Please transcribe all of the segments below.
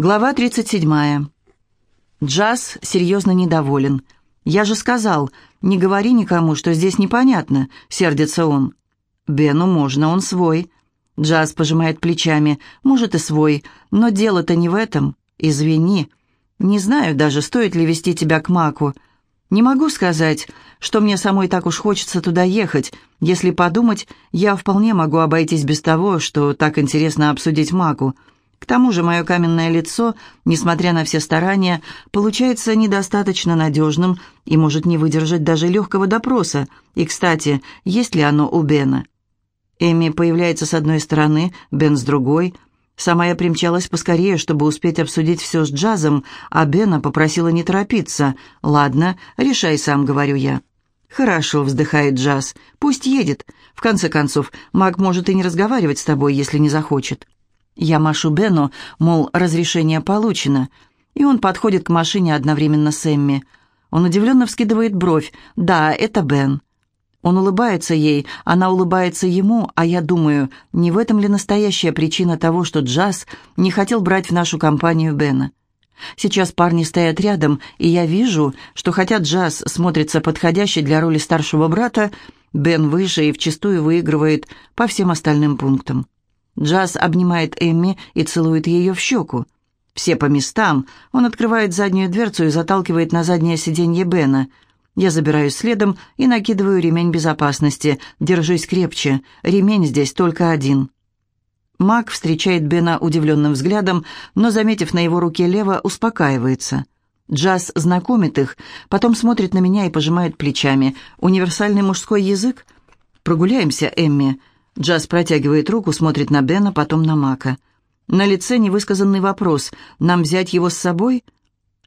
Глава 37. Джаз серьезно недоволен. «Я же сказал, не говори никому, что здесь непонятно», — сердится он. «Бену можно, он свой». Джаз пожимает плечами. «Может, и свой, но дело-то не в этом. Извини. Не знаю даже, стоит ли вести тебя к Маку. Не могу сказать, что мне самой так уж хочется туда ехать. Если подумать, я вполне могу обойтись без того, что так интересно обсудить Маку». К тому же мое каменное лицо, несмотря на все старания, получается недостаточно надежным и может не выдержать даже легкого допроса. И, кстати, есть ли оно у Бена? Эми появляется с одной стороны, Бен с другой. Сама я примчалась поскорее, чтобы успеть обсудить все с джазом, а Бена попросила не торопиться. «Ладно, решай сам», — говорю я. «Хорошо», — вздыхает Джаз. «Пусть едет. В конце концов, маг может и не разговаривать с тобой, если не захочет». Я машу Бену, мол, разрешение получено, и он подходит к машине одновременно с Эмми. Он удивленно вскидывает бровь. «Да, это Бен». Он улыбается ей, она улыбается ему, а я думаю, не в этом ли настоящая причина того, что Джаз не хотел брать в нашу компанию Бена. Сейчас парни стоят рядом, и я вижу, что хотя Джаз смотрится подходящей для роли старшего брата, Бен выше и вчастую выигрывает по всем остальным пунктам. Джаз обнимает Эмми и целует ее в щеку. Все по местам. Он открывает заднюю дверцу и заталкивает на заднее сиденье Бена. Я забираюсь следом и накидываю ремень безопасности. Держись крепче. Ремень здесь только один. Мак встречает Бена удивленным взглядом, но, заметив на его руке лево, успокаивается. Джаз знакомит их, потом смотрит на меня и пожимает плечами. «Универсальный мужской язык?» «Прогуляемся, Эмми. Джаз протягивает руку, смотрит на Бена, потом на Мака. На лице невысказанный вопрос. «Нам взять его с собой?»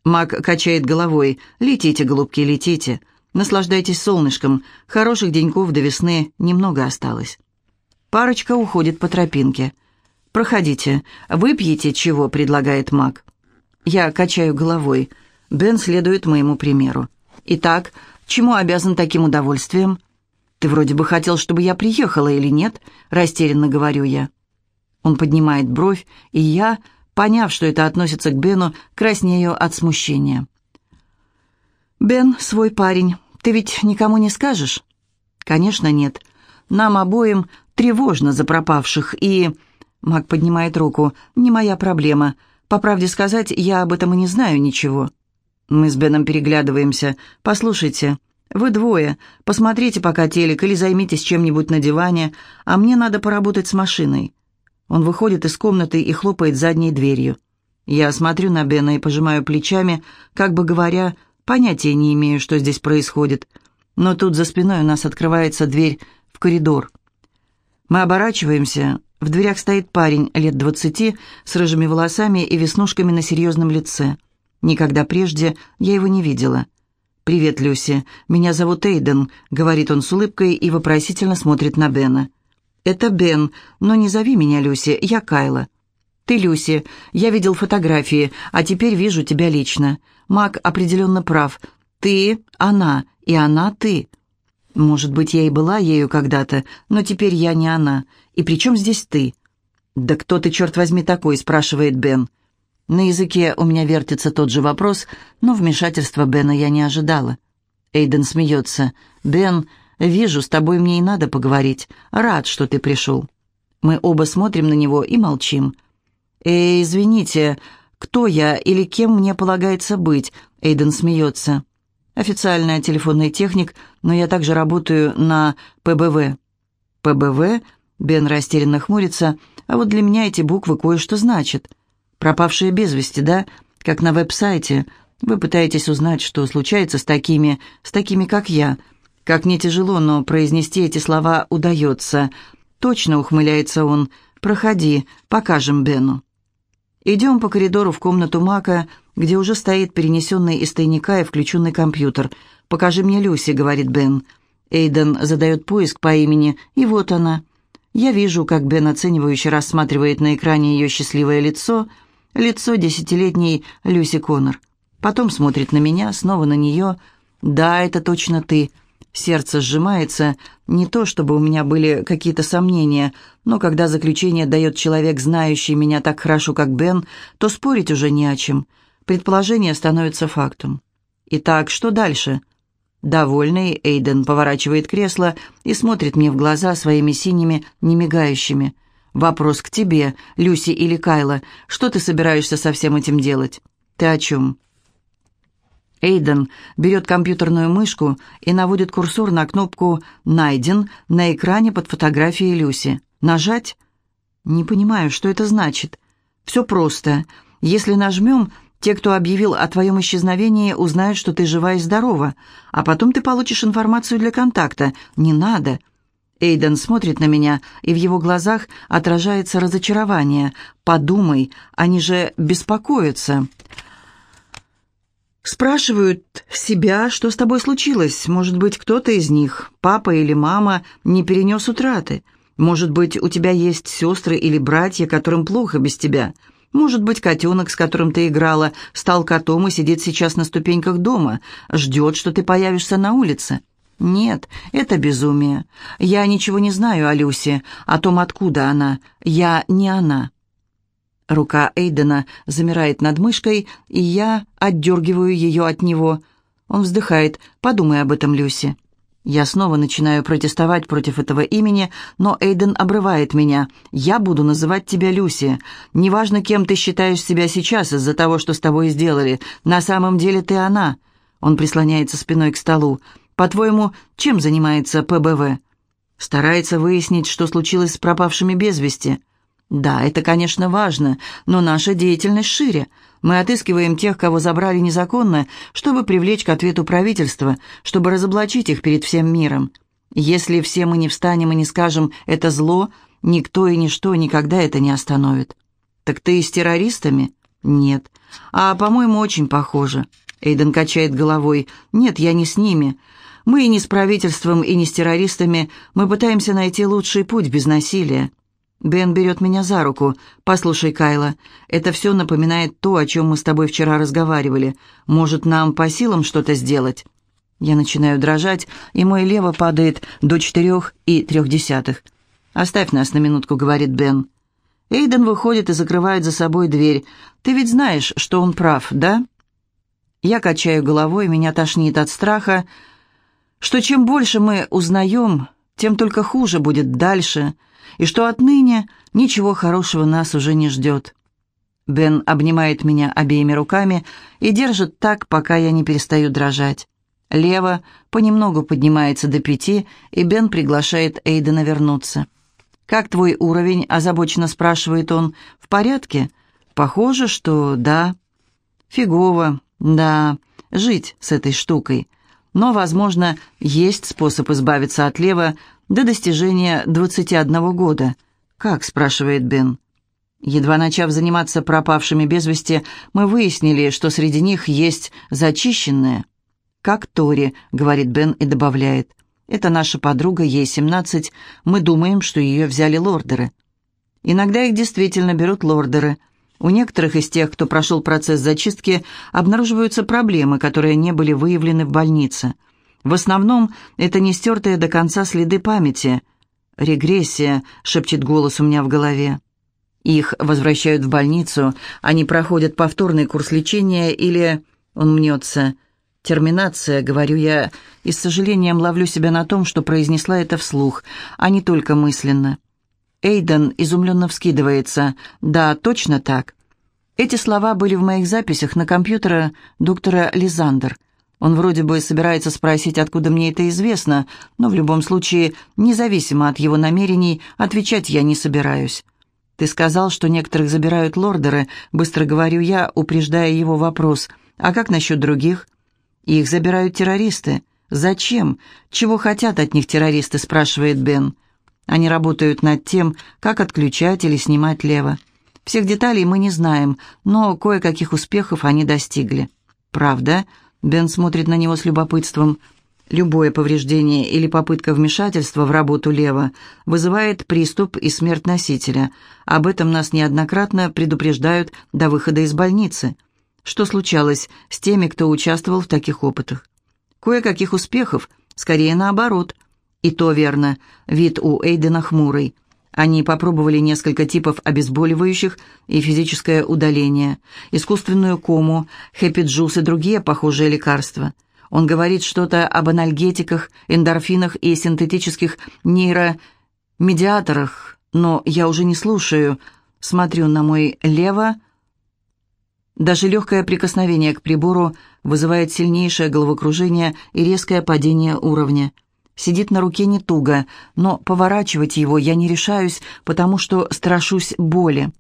Мак качает головой. «Летите, голубки, летите. Наслаждайтесь солнышком. Хороших деньков до весны немного осталось». Парочка уходит по тропинке. «Проходите. Выпьете чего?» — предлагает Мак. Я качаю головой. Бен следует моему примеру. «Итак, чему обязан таким удовольствием?» «Ты вроде бы хотел, чтобы я приехала или нет?» – растерянно говорю я. Он поднимает бровь, и я, поняв, что это относится к Бену, краснею от смущения. «Бен, свой парень, ты ведь никому не скажешь?» «Конечно, нет. Нам обоим тревожно за пропавших, и...» Мак поднимает руку. «Не моя проблема. По правде сказать, я об этом и не знаю ничего». Мы с Беном переглядываемся. «Послушайте, «Вы двое. Посмотрите пока телек или займитесь чем-нибудь на диване, а мне надо поработать с машиной». Он выходит из комнаты и хлопает задней дверью. Я смотрю на Бена и пожимаю плечами, как бы говоря, понятия не имею, что здесь происходит. Но тут за спиной у нас открывается дверь в коридор. Мы оборачиваемся. В дверях стоит парень лет двадцати с рыжими волосами и веснушками на серьезном лице. Никогда прежде я его не видела. «Привет, Люси. Меня зовут Эйден», — говорит он с улыбкой и вопросительно смотрит на Бена. «Это Бен, но не зови меня Люси, я Кайла». «Ты Люси. Я видел фотографии, а теперь вижу тебя лично. Мак определенно прав. Ты — она, и она — ты». «Может быть, я и была ею когда-то, но теперь я не она. И при чем здесь ты?» «Да кто ты, черт возьми, такой?» — спрашивает Бен. «Бен». На языке у меня вертится тот же вопрос, но вмешательства Бена я не ожидала. Эйден смеется. «Бен, вижу, с тобой мне и надо поговорить. Рад, что ты пришел». Мы оба смотрим на него и молчим. «Эй, извините, кто я или кем мне полагается быть?» Эйден смеется. «Официальный телефонный техник, но я также работаю на ПБВ». «ПБВ?» Бен растерянно хмурится. «А вот для меня эти буквы кое-что значат». Пропавшие без вести, да? Как на веб-сайте. Вы пытаетесь узнать, что случается с такими, с такими, как я. Как не тяжело, но произнести эти слова удается. Точно ухмыляется он. Проходи, покажем Бену. Идем по коридору в комнату Мака, где уже стоит перенесенный из тайника и включенный компьютер. «Покажи мне Люси», — говорит Бен. Эйден задает поиск по имени, и вот она. Я вижу, как Бен оценивающе рассматривает на экране ее счастливое лицо — Лицо десятилетней Люси Коннор. Потом смотрит на меня, снова на нее. «Да, это точно ты. Сердце сжимается, не то чтобы у меня были какие-то сомнения, но когда заключение дает человек, знающий меня так хорошо, как Бен, то спорить уже не о чем. Предположение становится фактом. Итак, что дальше? Довольный, Эйден поворачивает кресло и смотрит мне в глаза своими синими, немигающими. «Вопрос к тебе, Люси или Кайла. Что ты собираешься со всем этим делать? Ты о чем?» Эйден берет компьютерную мышку и наводит курсор на кнопку «Найден» на экране под фотографией Люси. «Нажать?» «Не понимаю, что это значит». «Все просто. Если нажмем, те, кто объявил о твоем исчезновении, узнают, что ты жива и здорова, а потом ты получишь информацию для контакта. Не надо». Эйден смотрит на меня, и в его глазах отражается разочарование. «Подумай, они же беспокоятся». Спрашивают себя, что с тобой случилось. Может быть, кто-то из них, папа или мама, не перенес утраты. Может быть, у тебя есть сестры или братья, которым плохо без тебя. Может быть, котенок, с которым ты играла, стал котом и сидит сейчас на ступеньках дома, ждет, что ты появишься на улице. Нет, это безумие. Я ничего не знаю о Люсе, о том, откуда она. Я не она. Рука Эйдена замирает над мышкой, и я отдергиваю ее от него. Он вздыхает. «Подумай об этом, Люси». Я снова начинаю протестовать против этого имени, но Эйден обрывает меня. «Я буду называть тебя Люси. Неважно, кем ты считаешь себя сейчас из-за того, что с тобой сделали. На самом деле ты она». Он прислоняется спиной к столу. «По-твоему, чем занимается ПБВ?» Старается выяснить, что случилось с пропавшими без вести. Да, это, конечно, важно, но наша деятельность шире. Мы отыскиваем тех, кого забрали незаконно, чтобы привлечь к ответу правительства, чтобы разоблачить их перед всем миром. Если все мы не встанем и не скажем «это зло», никто и ничто никогда это не остановит. Так ты с террористами? Нет. А, по-моему, очень похоже. Эйден качает головой. Нет, я не с ними. Мы и не с правительством, и не с террористами. Мы пытаемся найти лучший путь без насилия. Бен берет меня за руку. «Послушай, Кайла, это все напоминает то, о чем мы с тобой вчера разговаривали. Может, нам по силам что-то сделать?» Я начинаю дрожать, и мой лево падает до четырех и трех десятых. «Оставь нас на минутку», — говорит Бен. Эйден выходит и закрывает за собой дверь. «Ты ведь знаешь, что он прав, да?» Я качаю головой, меня тошнит от страха, что чем больше мы узнаем, тем только хуже будет дальше — и что отныне ничего хорошего нас уже не ждет. Бен обнимает меня обеими руками и держит так, пока я не перестаю дрожать. Лево понемногу поднимается до пяти, и Бен приглашает Эйдена вернуться. «Как твой уровень?» – озабоченно спрашивает он. «В порядке?» «Похоже, что да». «Фигово, да. Жить с этой штукой. Но, возможно, есть способ избавиться от Лева до достижения 21 года. «Как?» – спрашивает Бен. Едва начав заниматься пропавшими без вести, мы выяснили, что среди них есть зачищенные. «Как Тори», — говорит Бен и добавляет. «Это наша подруга, ей 17. Мы думаем, что ее взяли лордеры». Иногда их действительно берут лордеры. У некоторых из тех, кто прошел процесс зачистки, обнаруживаются проблемы, которые не были выявлены в больнице – в основном это не стертые до конца следы памяти. «Регрессия», — шепчет голос у меня в голове. Их возвращают в больницу, они проходят повторный курс лечения или... Он мнется. «Терминация», — говорю я, и с сожалением ловлю себя на том, что произнесла это вслух, а не только мысленно. Эйден изумленно вскидывается. «Да, точно так». Эти слова были в моих записях на компьютере доктора Лизандер — он вроде бы собирается спросить, откуда мне это известно, но в любом случае, независимо от его намерений, отвечать я не собираюсь. «Ты сказал, что некоторых забирают лордеры», — быстро говорю я, упреждая его вопрос. «А как насчет других?» «Их забирают террористы». «Зачем? Чего хотят от них террористы?» — спрашивает Бен. Они работают над тем, как отключать или снимать лево. Всех деталей мы не знаем, но кое-каких успехов они достигли. «Правда?» Бен смотрит на него с любопытством. Любое повреждение или попытка вмешательства в работу лева вызывает приступ и смерть носителя. Об этом нас неоднократно предупреждают до выхода из больницы. Что случалось с теми, кто участвовал в таких опытах? Кое-каких успехов, Скорее наоборот. И то верно. Вид у Эйдена хмурый. Они попробовали несколько типов обезболивающих и физическое удаление, искусственную кому, happy juice и другие похожие лекарства. Он говорит что-то об анальгетиках, эндорфинах и синтетических нейромедиаторах, но я уже не слушаю, смотрю на мой лево. Даже легкое прикосновение к прибору вызывает сильнейшее головокружение и резкое падение уровня. Сидит на руке не туго, но поворачивать его я не решаюсь, потому что страшусь боли.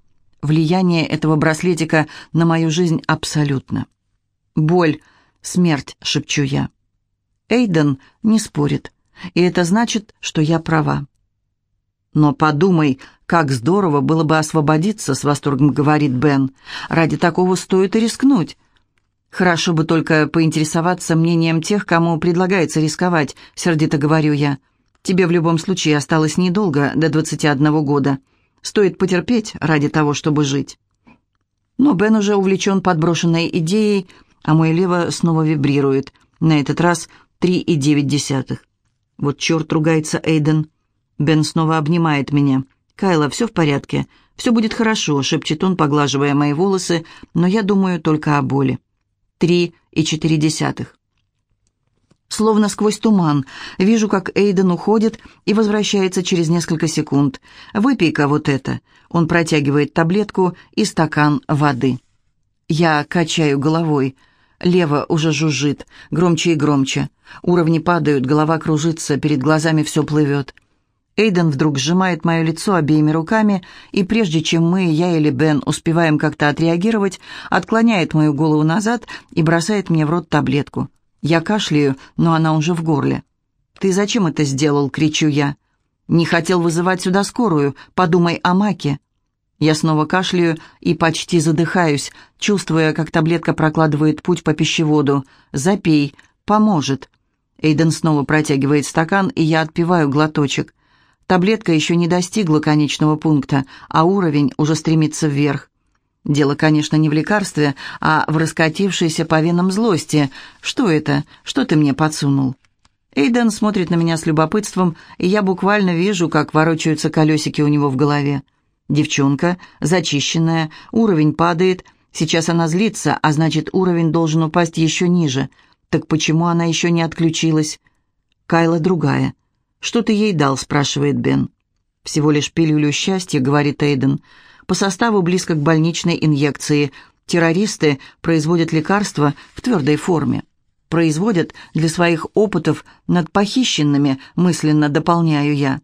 Влияние этого браслетика на мою жизнь абсолютно. «Боль, смерть», — шепчу я. Эйден не спорит, и это значит, что я права. «Но подумай, как здорово было бы освободиться», — с восторгом говорит Бен. «Ради такого стоит и рискнуть». «Хорошо бы только поинтересоваться мнением тех, кому предлагается рисковать», — сердито говорю я. «Тебе в любом случае осталось недолго, до 21 года. Стоит потерпеть ради того, чтобы жить». Но Бен уже увлечен подброшенной идеей, а мой лево снова вибрирует. На этот раз 3,9. Вот черт ругается Эйден. Бен снова обнимает меня. «Кайла, все в порядке. Все будет хорошо», — шепчет он, поглаживая мои волосы, но я думаю только о боли три и четыре десятых. Словно сквозь туман. Вижу, как Эйден уходит и возвращается через несколько секунд. «Выпей-ка вот это». Он протягивает таблетку и стакан воды. Я качаю головой. Лево уже жужжит, громче и громче. Уровни падают, голова кружится, перед глазами все плывет. Эйден вдруг сжимает мое лицо обеими руками, и прежде чем мы, я или Бен, успеваем как-то отреагировать, отклоняет мою голову назад и бросает мне в рот таблетку. Я кашляю, но она уже в горле. «Ты зачем это сделал?» — кричу я. «Не хотел вызывать сюда скорую. Подумай о Маке». Я снова кашляю и почти задыхаюсь, чувствуя, как таблетка прокладывает путь по пищеводу. «Запей. Поможет». Эйден снова протягивает стакан, и я отпиваю глоточек. Таблетка еще не достигла конечного пункта, а уровень уже стремится вверх. Дело, конечно, не в лекарстве, а в раскатившейся по венам злости. Что это? Что ты мне подсунул? Эйден смотрит на меня с любопытством, и я буквально вижу, как ворочаются колесики у него в голове. Девчонка, зачищенная, уровень падает. Сейчас она злится, а значит, уровень должен упасть еще ниже. Так почему она еще не отключилась? Кайла другая. «Что ты ей дал?» – спрашивает Бен. «Всего лишь пилюлю счастья», – говорит Эйден. «По составу близко к больничной инъекции. Террористы производят лекарства в твердой форме. Производят для своих опытов над похищенными, мысленно дополняю я.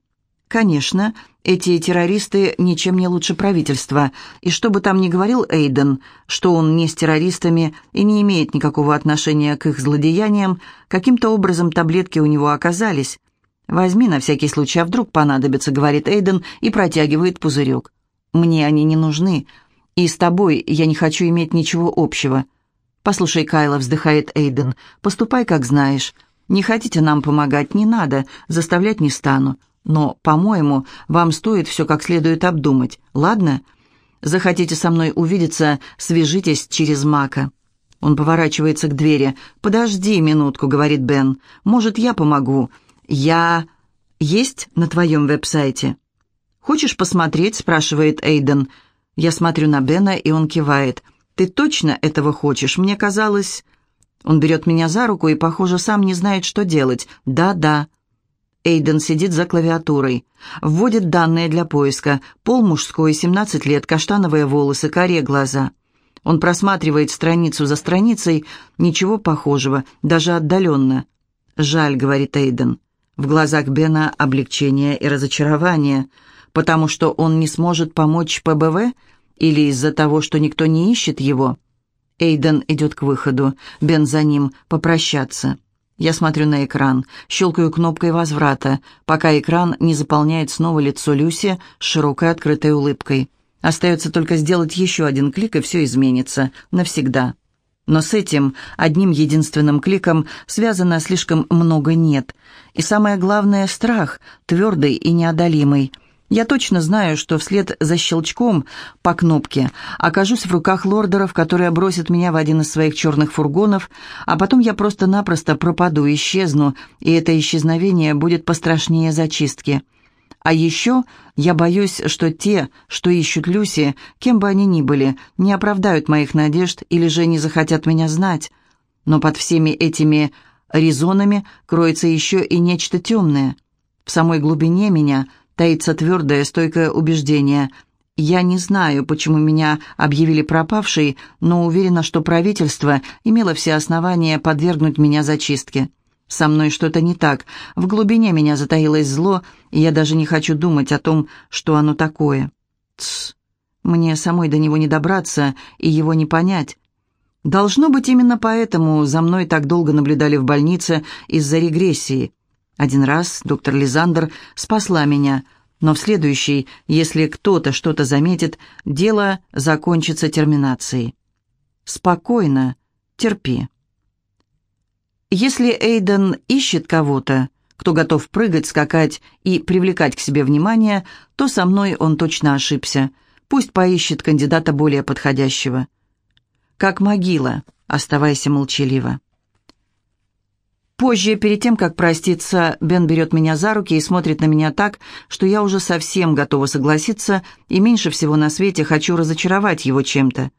Конечно, эти террористы ничем не лучше правительства, и что бы там ни говорил Эйден, что он не с террористами и не имеет никакого отношения к их злодеяниям, каким-то образом таблетки у него оказались, «Возьми на всякий случай, а вдруг понадобится», — говорит Эйден и протягивает пузырек. «Мне они не нужны, и с тобой я не хочу иметь ничего общего». «Послушай, Кайла», — вздыхает Эйден, — «поступай, как знаешь. Не хотите нам помогать, не надо, заставлять не стану. Но, по-моему, вам стоит все как следует обдумать, ладно? Захотите со мной увидеться, свяжитесь через Мака». Он поворачивается к двери. «Подожди минутку», — говорит Бен. «Может, я помогу?» «Я есть на твоем веб-сайте?» «Хочешь посмотреть?» – спрашивает Эйден. Я смотрю на Бена, и он кивает. «Ты точно этого хочешь? Мне казалось...» Он берет меня за руку и, похоже, сам не знает, что делать. «Да-да». Эйден сидит за клавиатурой. Вводит данные для поиска. Пол мужской, 17 лет, каштановые волосы, карие глаза. Он просматривает страницу за страницей. Ничего похожего, даже отдаленно. «Жаль», — говорит Эйден. В глазах Бена облегчение и разочарование, потому что он не сможет помочь ПБВ или из-за того, что никто не ищет его. Эйден идет к выходу, Бен за ним, попрощаться. Я смотрю на экран, щелкаю кнопкой возврата, пока экран не заполняет снова лицо Люси с широкой открытой улыбкой. Остается только сделать еще один клик, и все изменится. Навсегда. Но с этим одним единственным кликом связано слишком много «нет». И самое главное – страх, твердый и неодолимый. Я точно знаю, что вслед за щелчком по кнопке окажусь в руках лордеров, которые бросят меня в один из своих черных фургонов, а потом я просто-напросто пропаду, исчезну, и это исчезновение будет пострашнее зачистки. А еще я боюсь, что те, что ищут Люси, кем бы они ни были, не оправдают моих надежд или же не захотят меня знать. Но под всеми этими резонами кроется еще и нечто темное. В самой глубине меня таится твердое, стойкое убеждение. Я не знаю, почему меня объявили пропавшей, но уверена, что правительство имело все основания подвергнуть меня зачистке. Со мной что-то не так. В глубине меня затаилось зло, и я даже не хочу думать о том, что оно такое. Тсс. Мне самой до него не добраться и его не понять. Должно быть, именно поэтому за мной так долго наблюдали в больнице из-за регрессии. Один раз доктор Лизандер спасла меня, но в следующий, если кто-то что-то заметит, дело закончится терминацией. Спокойно, терпи. Если Эйден ищет кого-то, кто готов прыгать, скакать и привлекать к себе внимание, то со мной он точно ошибся. Пусть поищет кандидата более подходящего. Как могила, оставайся молчаливо. Позже, перед тем, как проститься, Бен берет меня за руки и смотрит на меня так, что я уже совсем готова согласиться и меньше всего на свете хочу разочаровать его чем-то.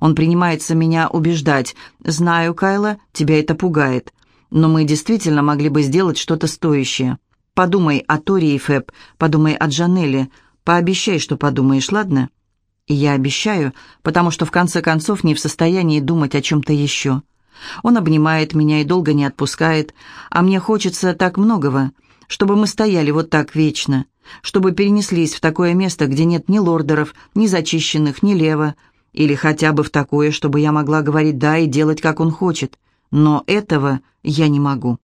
Он принимается меня убеждать. «Знаю, Кайла, тебя это пугает. Но мы действительно могли бы сделать что-то стоящее. Подумай о Тори и Фэб, подумай о Джанелле. Пообещай, что подумаешь, ладно?» И я обещаю, потому что в конце концов не в состоянии думать о чем-то еще. Он обнимает меня и долго не отпускает, а мне хочется так многого, чтобы мы стояли вот так вечно, чтобы перенеслись в такое место, где нет ни лордеров, ни зачищенных, ни лева, или хотя бы в такое, чтобы я могла говорить «да» и делать, как он хочет. Но этого я не могу.